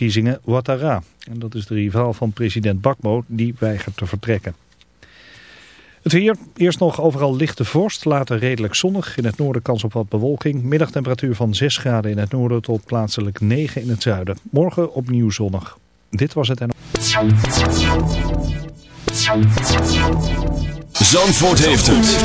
verkiezingen. En dat is de rivaal van president Bakbo die weigert te vertrekken. Het weer, eerst nog overal lichte vorst, later redelijk zonnig. In het noorden kans op wat bewolking. Middagtemperatuur van 6 graden in het noorden tot plaatselijk 9 in het zuiden. Morgen opnieuw zonnig. Dit was het en... Zandvoort heeft het.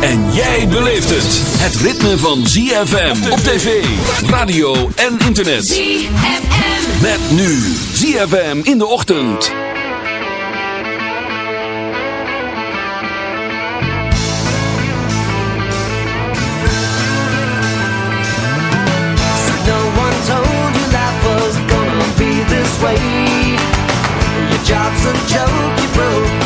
En jij beleeft het. Het ritme van ZFM op tv, radio en internet. ZFM. Met nu ZFM in de ochtend. No one told you life was gonna be this way. Your job's a joke, you broke.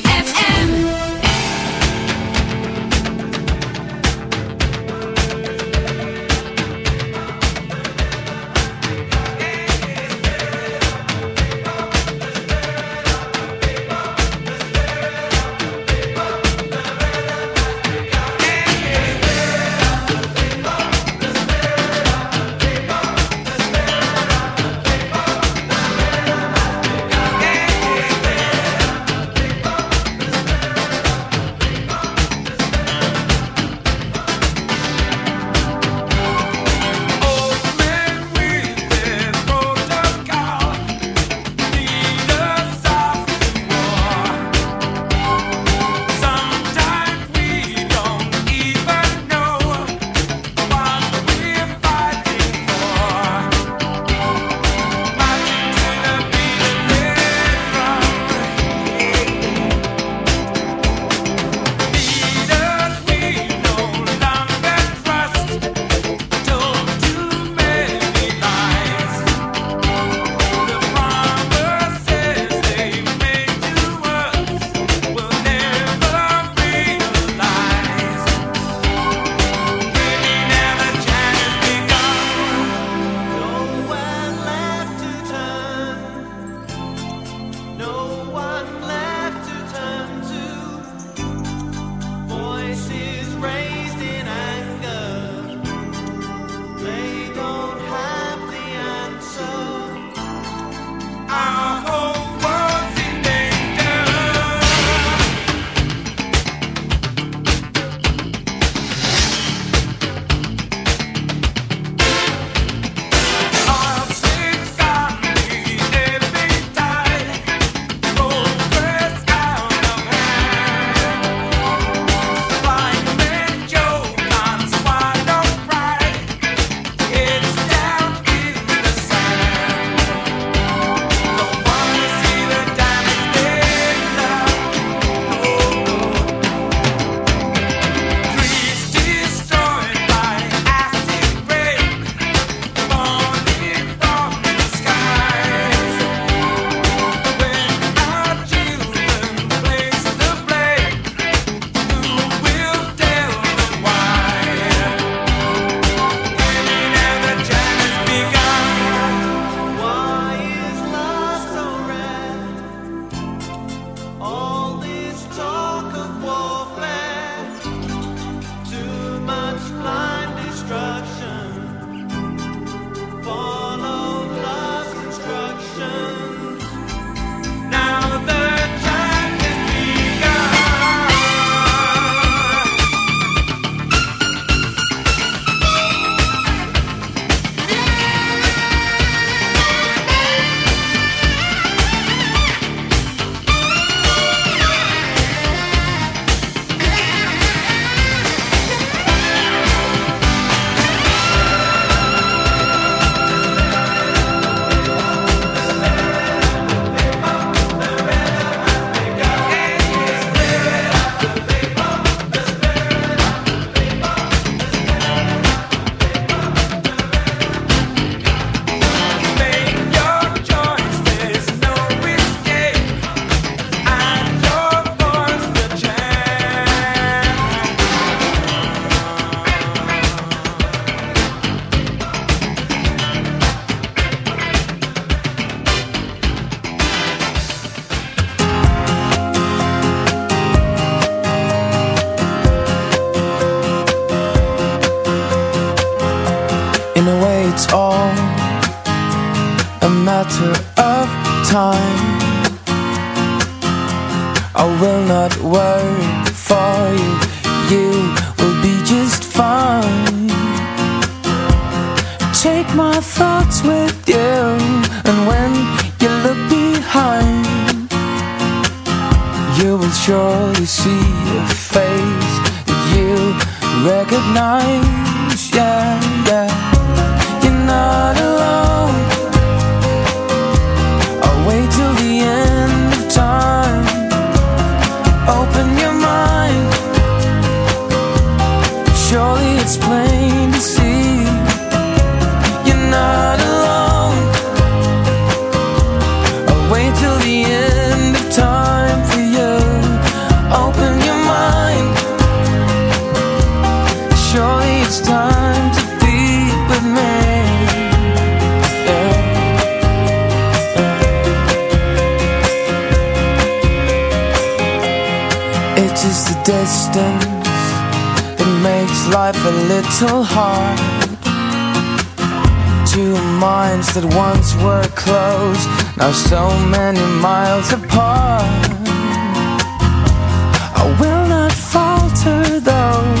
so hard Two minds that once were close Now so many miles apart. I will not falter though.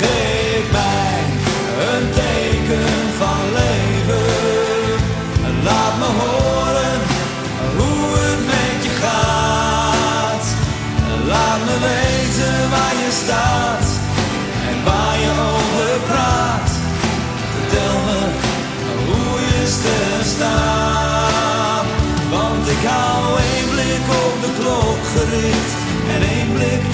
Geef mij een teken van leven. Laat me horen hoe het met je gaat. Laat me weten waar je staat en waar je over praat. Vertel me hoe je sterren staan. Want ik hou één blik op de klok gericht en één blik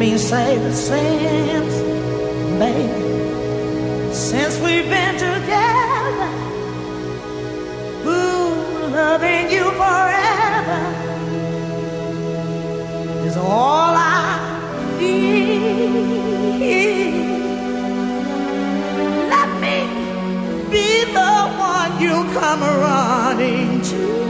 me say the same, baby, since we've been together. Ooh, loving you forever is all I need. Let me be the one you come running to.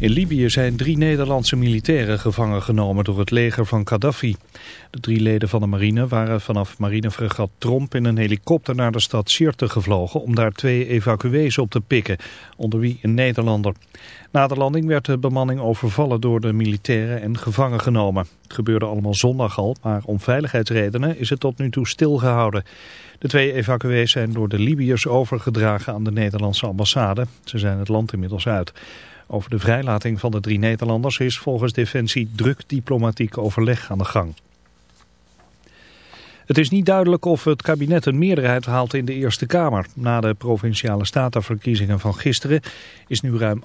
In Libië zijn drie Nederlandse militairen gevangen genomen door het leger van Gaddafi. De drie leden van de marine waren vanaf marinefregat Tromp in een helikopter naar de stad Sirte gevlogen om daar twee evacuees op te pikken, onder wie een Nederlander. Na de landing werd de bemanning overvallen door de militairen en gevangen genomen. Het gebeurde allemaal zondag al, maar om veiligheidsredenen is het tot nu toe stilgehouden. De twee evacuees zijn door de Libiërs overgedragen aan de Nederlandse ambassade. Ze zijn het land inmiddels uit. Over de vrijlating van de drie Nederlanders is volgens Defensie druk diplomatiek overleg aan de gang. Het is niet duidelijk of het kabinet een meerderheid haalt in de Eerste Kamer. Na de provinciale statenverkiezingen van gisteren is nu ruim 98%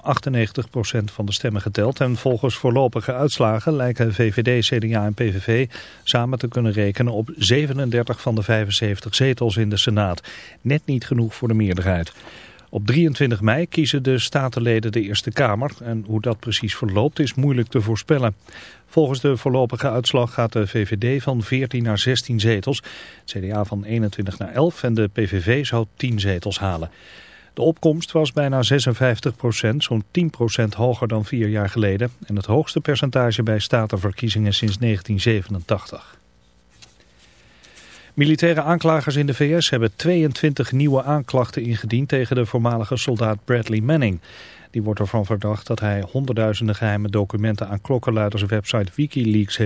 van de stemmen geteld. En volgens voorlopige uitslagen lijken VVD, CDA en PVV samen te kunnen rekenen op 37 van de 75 zetels in de Senaat. Net niet genoeg voor de meerderheid. Op 23 mei kiezen de statenleden de Eerste Kamer en hoe dat precies verloopt is moeilijk te voorspellen. Volgens de voorlopige uitslag gaat de VVD van 14 naar 16 zetels, CDA van 21 naar 11 en de PVV zou 10 zetels halen. De opkomst was bijna 56 procent, zo'n 10 procent hoger dan vier jaar geleden en het hoogste percentage bij statenverkiezingen sinds 1987. Militaire aanklagers in de VS hebben 22 nieuwe aanklachten ingediend tegen de voormalige soldaat Bradley Manning. Die wordt ervan verdacht dat hij honderdduizenden geheime documenten aan klokkenluiderswebsite Wikileaks heeft